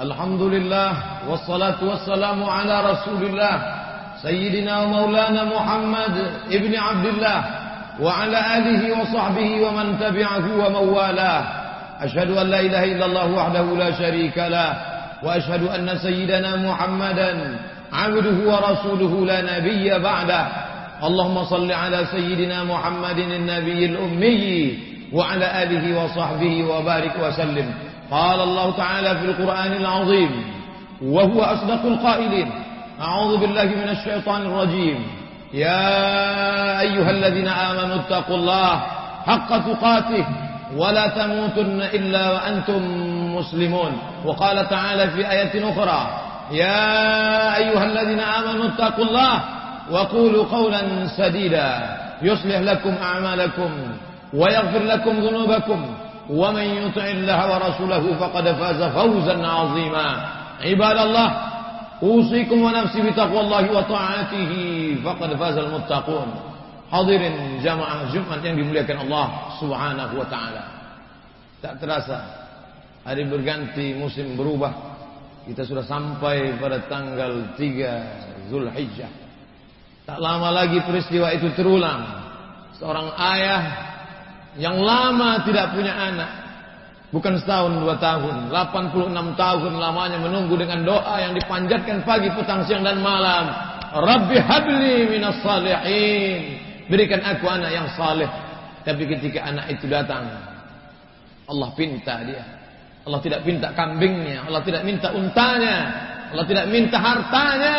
الحمد لله والصلاة والسلام على رسول الله سيدنا ومولانا محمد ابن عبد الله وعلى آله وصحبه ومن تبعه ومن والاه أشهد أن لا إله إلا الله وحده لا شريك له وأشهد أن سيدنا محمدا عبده ورسوله لا نبي بعده اللهم صل على سيدنا محمد النبي الأمي وعلى آله وصحبه وبارك وسلم قال الله تعالى في القرآن العظيم وهو أصدق القائلين أعوذ بالله من الشيطان الرجيم. يا أيها الذين آمنوا اتقوا الله حق تقاته ولا تموتن إلا وأنتم مسلمون. وقال تعالى في آية أخرى يا أيها الذين آمنوا اتقوا الله وقولوا قولا سديدا يصلح لكم أعمالكم ويغفر لكم ذنوبكم. ومن يطع الله ورسوله فقد فاز فوزا عظيما عباد الله أوصيكم ونفسي بتقوى الله وطاعته فقد فاز المتقون Hadirin jamaah Jumat yang dimuliakan Allah Subhanahu wa taala. Tak terasa hari berganti, musim berubah. Kita sudah sampai pada tanggal 3 Zulhijjah. Tak lama lagi peristiwa itu terulang. Seorang ayah yang lama tidak punya anak. Bukan setahun dua tahun, 86 tahun lamanya menunggu dengan doa yang dipanjatkan pagi, petang, siang dan malam. Rabbi habli minas salihin. Berikan aku anak yang saleh. Tapi ketika anak itu datang, Allah pinta dia. Allah tidak pinta kambingnya, Allah tidak minta untanya, Allah tidak minta hartanya.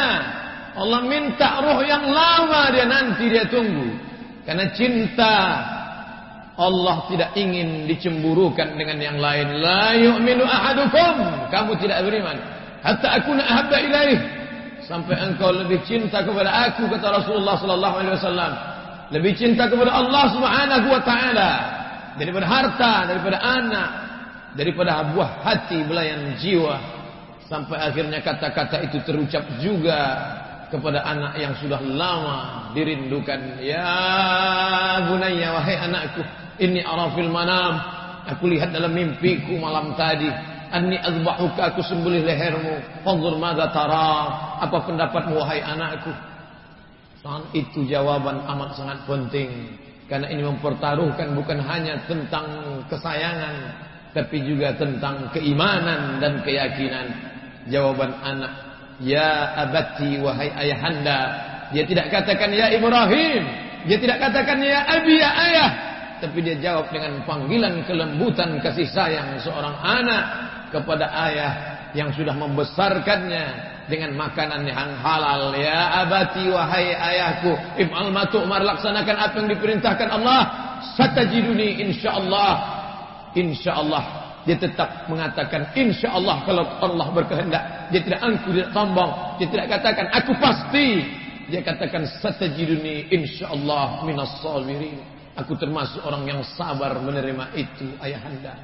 Allah minta roh yang lama dia nanti dia tunggu. Karena cinta Allah tidak ingin dicemburukan dengan yang lain. La yu'minu ahadukum. Kamu tidak beriman. Hatta aku ahabba ilaih. Sampai engkau lebih cinta kepada aku kata Rasulullah sallallahu alaihi wasallam. Lebih cinta kepada Allah Subhanahu wa taala daripada harta, daripada anak, daripada buah hati belayan jiwa. Sampai akhirnya kata-kata itu terucap juga kepada anak yang sudah lama dirindukan. Ya bunayya wahai anakku, ini arafil manam. Aku lihat dalam mimpiku malam tadi. Anni azbahuka aku sembelih lehermu. Fanzur madza tara. Apa pendapatmu wahai anakku? Saat itu jawaban amat sangat penting. Karena ini mempertaruhkan bukan hanya tentang kesayangan. Tapi juga tentang keimanan dan keyakinan. Jawaban anak. Ya abati wahai ayahanda. Dia tidak katakan ya Ibrahim. Dia tidak katakan ya abi ya ayah. Tapi dia jawab dengan panggilan kelembutan kasih sayang seorang anak kepada ayah yang sudah membesarkannya dengan makanan yang halal. Ya abati wahai ayahku, if'al ma tu'mar laksanakan apa yang diperintahkan Allah. Satajiduni insyaallah. Insyaallah dia tetap mengatakan insyaallah kalau Allah berkehendak. Dia tidak angku, tidak sombong. Dia tidak katakan aku pasti. Dia katakan satajiduni insyaallah minas sabirin. Aku termasuk orang yang sabar menerima itu ayahanda.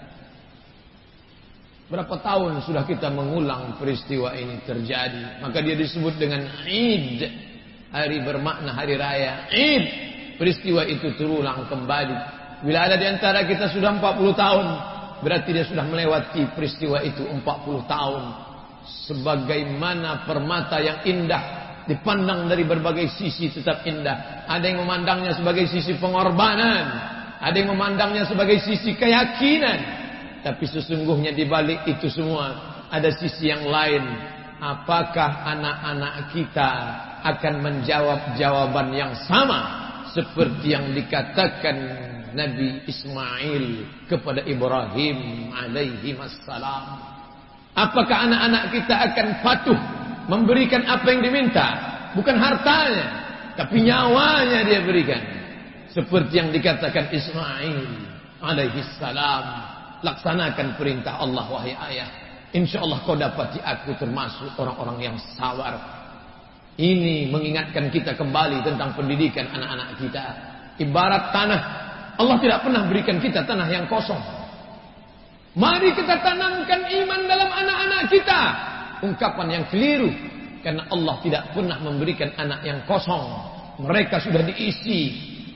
Berapa tahun sudah kita mengulang peristiwa ini terjadi. Maka dia disebut dengan Id. Hari bermakna hari raya. Id. Peristiwa itu terulang kembali. Bila ada di antara kita sudah 40 tahun. Berarti dia sudah melewati peristiwa itu 40 tahun. Sebagaimana permata yang indah dipandang dari berbagai sisi tetap indah. Ada yang memandangnya sebagai sisi pengorbanan, ada yang memandangnya sebagai sisi keyakinan. Tapi sesungguhnya di balik itu semua ada sisi yang lain. Apakah anak-anak kita akan menjawab jawaban yang sama seperti yang dikatakan Nabi Ismail kepada Ibrahim alaihi wassalam? Apakah anak-anak kita akan patuh memberikan apa yang diminta, bukan hartanya, tapi nyawanya dia berikan. Seperti yang dikatakan Ismail alaihi salam, laksanakan perintah Allah wahai ayah. Insya Allah kau dapati aku termasuk orang-orang yang sabar. Ini mengingatkan kita kembali tentang pendidikan anak-anak kita. Ibarat tanah, Allah tidak pernah berikan kita tanah yang kosong. Mari kita tanamkan iman dalam anak-anak kita ungkapan yang keliru karena Allah tidak pernah memberikan anak yang kosong mereka sudah diisi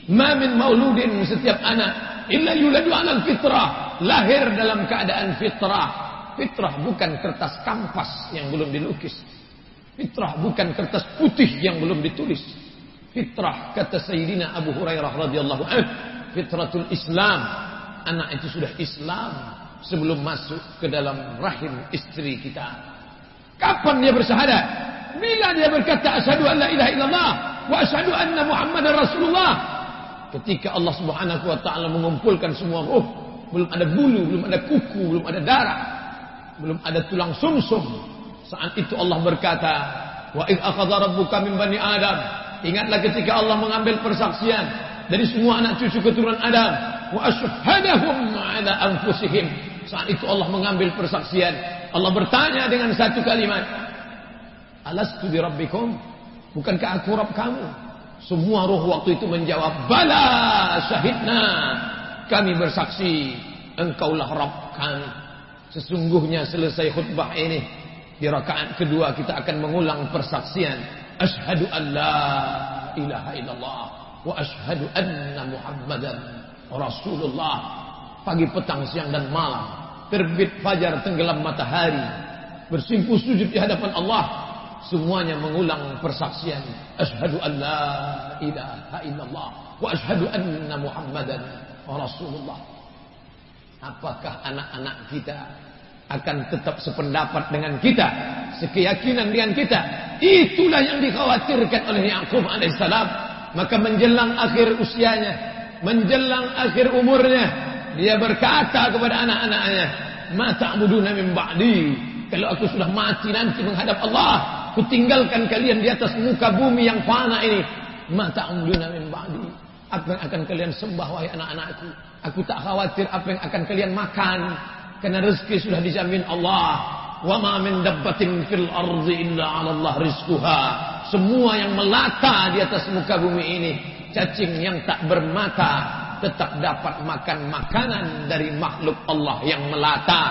ma min mauludin setiap anak illa yuladu 'alal fitrah lahir dalam keadaan fitrah Fitrah bukan kertas kampas yang belum dilukis. Fitrah bukan kertas putih yang belum ditulis. Fitrah kata Sayyidina Abu Hurairah radhiyallahu anhu, fitratul Islam. Anak itu sudah Islam sebelum masuk ke dalam rahim istri kita. Kapan dia bersyahadat? Bila dia berkata asyhadu an la ilaha illallah wa asyhadu anna Muhammadar Rasulullah. Ketika Allah Subhanahu wa taala mengumpulkan semua roh, belum ada bulu, belum ada kuku, belum ada darah, belum ada tulang sumsum. Saat itu Allah berkata, "Wa id akhadha rabbuka min bani Adam." Ingatlah ketika Allah mengambil persaksian dari semua anak cucu keturunan Adam, wa ashhadahum ala anfusihim. Saat itu Allah mengambil persaksian. Allah bertanya dengan satu kalimat, "Alastu bi rabbikum?" Bukankah aku Rabb kamu? Semua roh waktu itu menjawab, "Bala syahidna." Kami bersaksi, engkaulah Rabb kami. Sesungguhnya selesai khutbah ini, di rakaat kedua kita akan mengulang persaksian. Ashhadu an la ilaha illallah wa ashhadu anna Muhammadan Rasulullah. Pagi, petang, siang dan malam, terbit fajar, tenggelam matahari, bersimpuh sujud di hadapan Allah, semuanya mengulang persaksian Ashhadu an la ilaha illallah wa ashhadu anna Muhammadan Rasulullah. Apakah anak-anak kita akan tetap sependapat dengan kita, sekeyakinan dengan kita? Itulah yang dikhawatirkan oleh Yakub alaihissalam. Maka menjelang akhir usianya, menjelang akhir umurnya, dia berkata kepada anak-anaknya, "Ma ta'buduna min ba'di?" Kalau aku sudah mati nanti menghadap Allah, kutinggalkan kalian di atas muka bumi yang fana ini. Ma ta'buduna min ba'di? Apa yang akan kalian sembah wahai anak-anakku? Aku tak khawatir apa yang akan kalian makan karena rezeki sudah dijamin Allah. Wa ma min dabbatin fil ardi illa 'ala Allah rizquha. Semua yang melata di atas muka bumi ini, cacing yang tak bermata tetap dapat makan makanan dari makhluk Allah yang melata.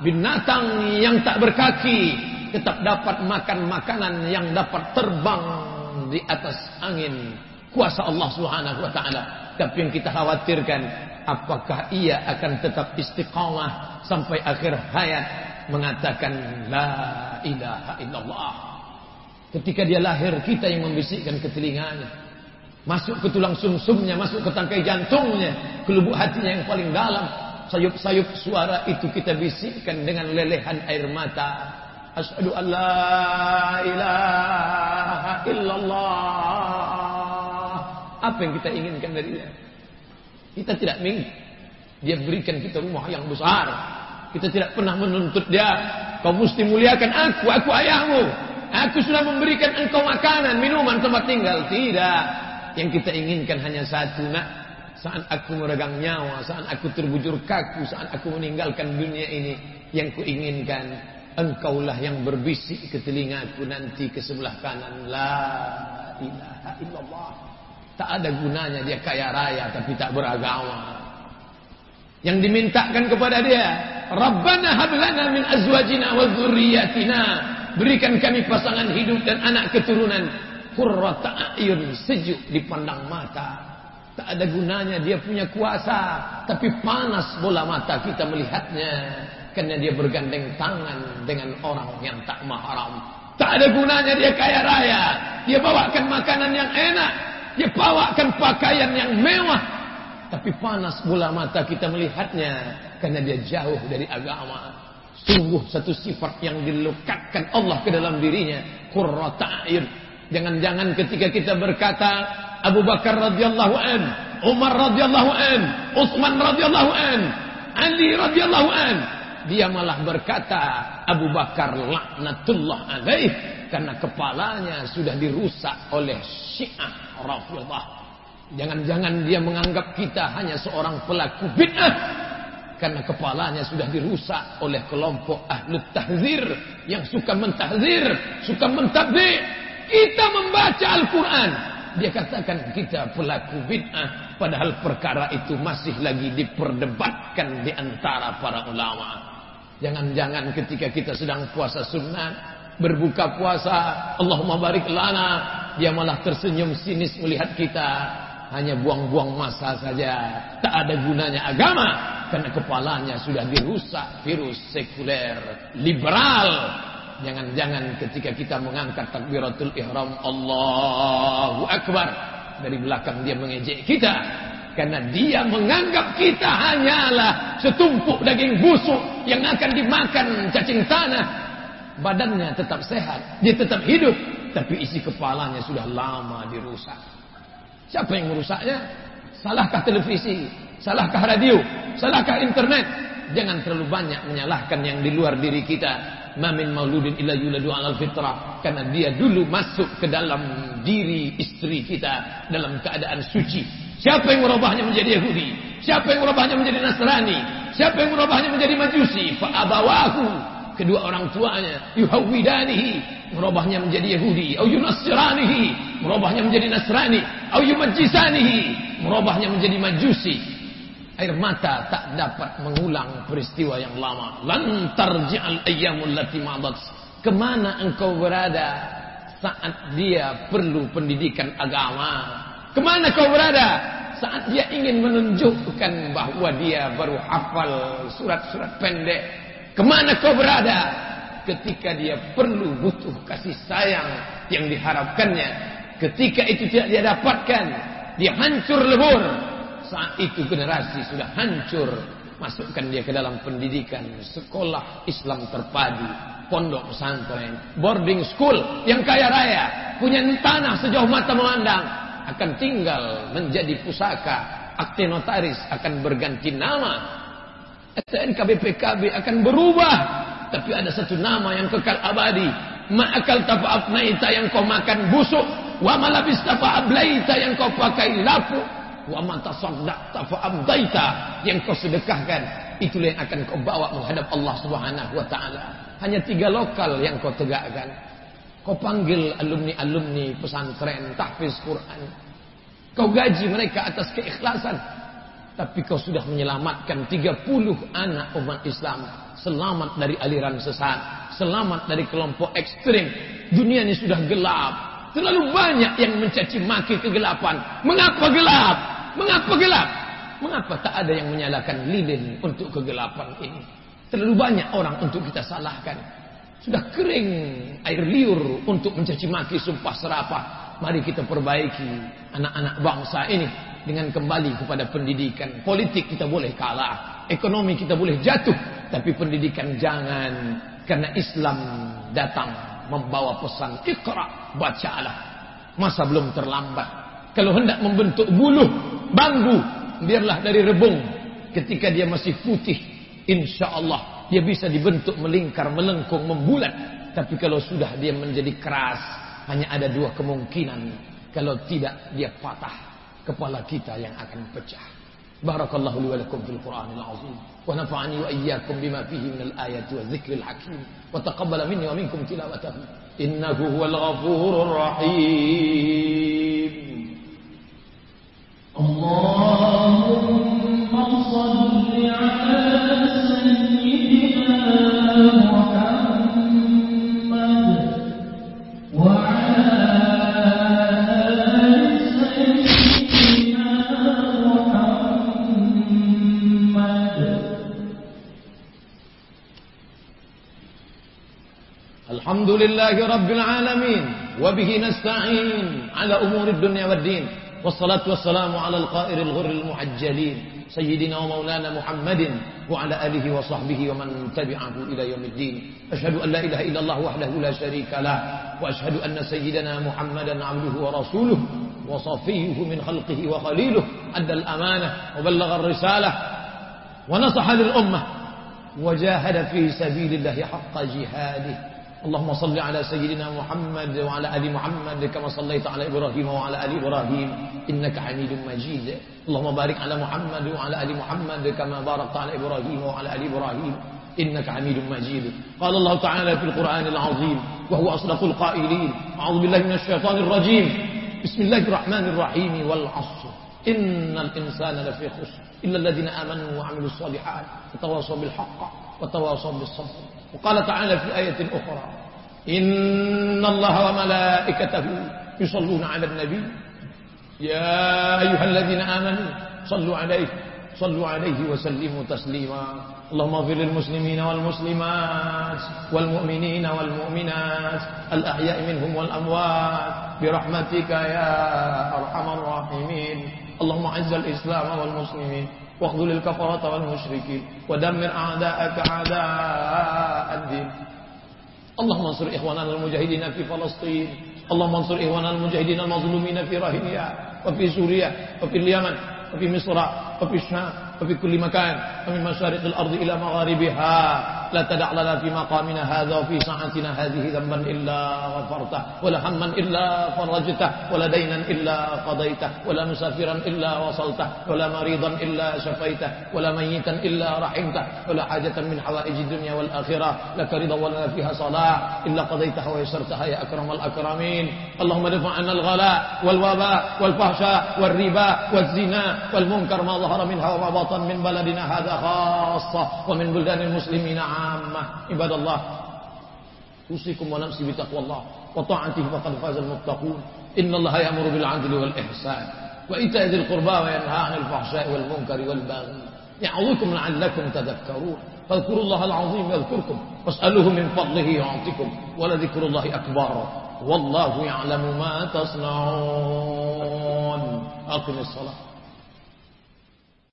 Binatang yang tak berkaki tetap dapat makan makanan yang dapat terbang di atas angin. Kuasa Allah Subhanahu wa taala. Tapi yang kita khawatirkan apakah ia akan tetap istiqamah sampai akhir hayat mengatakan la ilaha illallah. Ketika dia lahir kita yang membisikkan ke telinganya. Masuk ke tulang sumsumnya, masuk ke tangkai jantungnya, ke lubuk hatinya yang paling dalam. Sayup-sayup suara itu kita bisikkan dengan lelehan air mata. Asyhadu an la ilaha illallah. Apa yang kita inginkan dari dia? Kita tidak ingin dia berikan kita rumah yang besar. Kita tidak pernah menuntut dia. Kau mesti muliakan aku, aku ayahmu. Aku sudah memberikan engkau makanan, minuman, tempat tinggal. Tidak. Yang kita inginkan hanya satu nak. Saat aku meregang nyawa, saat aku terbujur kaku, saat aku meninggalkan dunia ini. Yang kuinginkan, engkaulah yang berbisik ke telingaku nanti ke sebelah kanan. La ilaha illallah. Tak ada gunanya dia kaya raya tapi tak beragama. Yang dimintakan kepada dia, Rabbana hablana min azwajina wa dzurriyyatina. Berikan kami pasangan hidup dan anak keturunan Qurrata ayun sejuk dipandang mata. Tak ada gunanya dia punya kuasa, tapi panas bola mata kita melihatnya karena dia bergandeng tangan dengan orang yang tak mahram. Tak ada gunanya dia kaya raya, dia bawakan makanan yang enak, dia bawakan pakaian yang mewah, tapi panas bola mata kita melihatnya karena dia jauh dari agama. Sungguh satu sifat yang dilekatkan Allah ke dalam dirinya, qurrata ayun Jangan-jangan ketika kita berkata Abu Bakar radhiyallahu an, Umar radhiyallahu an, Utsman radhiyallahu an, Ali radhiyallahu an, dia malah berkata Abu Bakar laknatullah alaih karena kepalanya sudah dirusak oleh Syiah Rafidhah. Jangan-jangan dia menganggap kita hanya seorang pelaku bid'ah karena kepalanya sudah dirusak oleh kelompok ahlu tahzir yang suka mentahzir, suka mentabdi, kita membaca Al-Quran. Dia katakan kita pelaku bid'ah. Padahal perkara itu masih lagi diperdebatkan di antara para ulama. Jangan-jangan ketika kita sedang puasa sunnah. Berbuka puasa. Allahumma barik lana. Dia malah tersenyum sinis melihat kita. Hanya buang-buang masa saja. Tak ada gunanya agama. Karena kepalanya sudah dirusak virus sekuler liberal. Jangan-jangan ketika kita mengangkat takbiratul ihram Allahu Akbar dari belakang dia mengejek kita karena dia menganggap kita hanyalah setumpuk daging busuk yang akan dimakan cacing tanah. Badannya tetap sehat, dia tetap hidup, tapi isi kepalanya sudah lama dirusak. Siapa yang merusaknya? Salahkah televisi? Salahkah radio? Salahkah internet? Jangan terlalu banyak menyalahkan yang di luar diri kita. Mamin mauludin illa yuladu alal fitrah. Karena dia dulu masuk ke dalam diri istri kita dalam keadaan suci. Siapa yang merubahnya menjadi Yahudi? Siapa yang merubahnya menjadi Nasrani? Siapa yang merubahnya menjadi Majusi? Fa'abawahu. Kedua orang tuanya. Yuhawidanihi. Merubahnya menjadi Yahudi. Au yunassiranihi. Merubahnya menjadi Nasrani. Au yumajisanihi. Merubahnya menjadi Majusi. Air mata tak dapat mengulang peristiwa yang lama. Lantar ja'al ayyamul lati. Ke mana engkau berada saat dia perlu pendidikan agama? Ke mana kau berada? Saat dia ingin menunjukkan bahwa dia baru hafal surat-surat pendek. Ke mana kau berada? Ketika dia perlu butuh kasih sayang yang diharapkannya. Ketika itu tidak dia dapatkan. Dia hancur lebur. Saat itu generasi sudah hancur. Masukkan dia ke dalam pendidikan. Sekolah Islam terpadu. Pondok pesantren. Boarding school yang kaya raya. Punya tanah sejauh mata memandang akan tinggal menjadi pusaka. Akte notaris akan berganti nama. STNK BPKB akan berubah. Tapi ada satu nama yang kekal abadi. Ma'akal tafa'afnaita yang kau makan busuk. Wa malabis tafa'ablaita yang kau pakai lapu. Wa matasaddak tafa'abdaita yang kau sedekahkan. Itulah yang akan kau bawa menghadap Allah subhanahu wa ta'ala. Hanya tiga lokal yang kau tegakkan. Kau panggil alumni-alumni pesantren, tahfiz Quran. Kau gaji mereka atas keikhlasan. Tapi kau sudah menyelamatkan 30 anak umat Islam. Selamat dari aliran sesat. Selamat dari kelompok ekstrim. Dunia ini sudah gelap. Terlalu banyak yang mencaci maki kegelapan. Mengapa gelap? Mengapa gelap? Mengapa tak ada yang menyalakan lilin untuk kegelapan ini? Terlalu banyak orang untuk kita salahkan. Sudah kering air liur untuk mencaci maki sumpah serapah. Mari kita perbaiki anak-anak bangsa ini dengan kembali kepada pendidikan. Politik kita boleh kalah, ekonomi kita boleh jatuh, tapi pendidikan jangan karena Islam datang membawa pesan ikra, bacalah. Masa belum terlambat. Kalau hendak membentuk buluh bambu, biarlah dari rebung ketika dia masih putih, insya Allah dia bisa dibentuk melingkar, melengkung, membulat. Tapi kalau sudah dia menjadi keras, hanya ada dua kemungkinan. Kalau tidak, dia patah. Kepala kita yang akan pecah. Barakallahu li wa lakum fil Qur'anil azim. Wa nafa'ani wa iyyakum bima fihi minal ayati wa dzikril hakim. Wa taqabbala minni wa minkum tilawatahu. Innahu huwal ghafurur rahim. لله رب العالمين وبه نستعين على أمور الدنيا والدين. والصلاة والسلام على القائر الغر المحجلين سيدنا ومولانا محمد وعلى آله وصحبه ومن تبعه إلى يوم الدين. أشهد أن لا إله إلا الله وحده لا شريك له وأشهد أن سيدنا محمدا عبده ورسوله وصفيه من خلقه وخليله أدى الأمانة وبلغ الرسالة ونصح للأمة وجاهد في سبيل الله حق جهاده. اللهم صل على سيدنا محمد وعلى آل محمد كما صليت على إبراهيم وعلى آل إبراهيم. إنك حميد مجيد. اللهم بارك على محمد وعلى آل محمد كما باركت على إبراهيم وعلى آل إبراهيم. إنك حميد مجيد. قال الله تعالى في القرآن العظيم وهو أصدق القائلين أعوذ بالله من الشيطان الرجيم. بسم الله الرحمن الرحيم والعصر. إن الإنسان لفي خسر إلا الذين آمنوا وعملوا الصالحات وتواصوا بالحق وتواصوا بالصبر. وقال تعالى في آية أخرى إن الله وملائكته يصلون على النبي. يا أيها الذين آمنوا صلوا عليه صلوا عليه وسلموا تسليما. اللهم اغفر للمسلمين والمسلمات والمؤمنين والمؤمنات الأحياء منهم والأموات برحمتك يا أرحم الراحمين. اللهم عز الإسلام والمسلمين. واخذل الكفرة والمشركين ودمر أعداءك أعداء الدين. اللهم انصر إخواننا المجاهدين في فلسطين. اللهم انصر إخواننا المجاهدين المظلومين في راهنيا وفي سوريا وفي اليمن وفي مصر وفي الشام. وفي كل مكان ومن مشارق الأرض إلى مغاربها. لا تدع لنا في مقامنا هذا وفي ساعتنا هذه ذنبا إلا غفرته ولا هما إلا فرجته ولا دينا إلا قضيته ولا مسافرا إلا وصلته ولا مريضا إلا شفيته ولا ميتا إلا رحمته ولا حاجة من حوائج الدنيا والآخرة. لك رضا ولا فيها صلاة إلا قضيتها ويسرتها يا أكرم الأكرمين. اللهم ادفع عنا الغلاء والوباء والفحشاء والربا والزنا والمنكر ما ظهر منها وما بطن من بلدنا هذا خاصة ومن بلدان المسلمين عامة. عباد الله أوصيكم ونفسي بتقوى الله وطاعته فقد فاز المتقون. إن الله يأمر بالعدل والإحسان وإيتاء ذي القربى وينهى عن الفحشاء والمنكر والبغي يعظكم لعلكم تذكرون. فاذكروا الله العظيم يذكركم واسألوه من فضله يعطيكم ولذكر الله أكبر والله يعلم ما تصنعون. أقم الصلاة.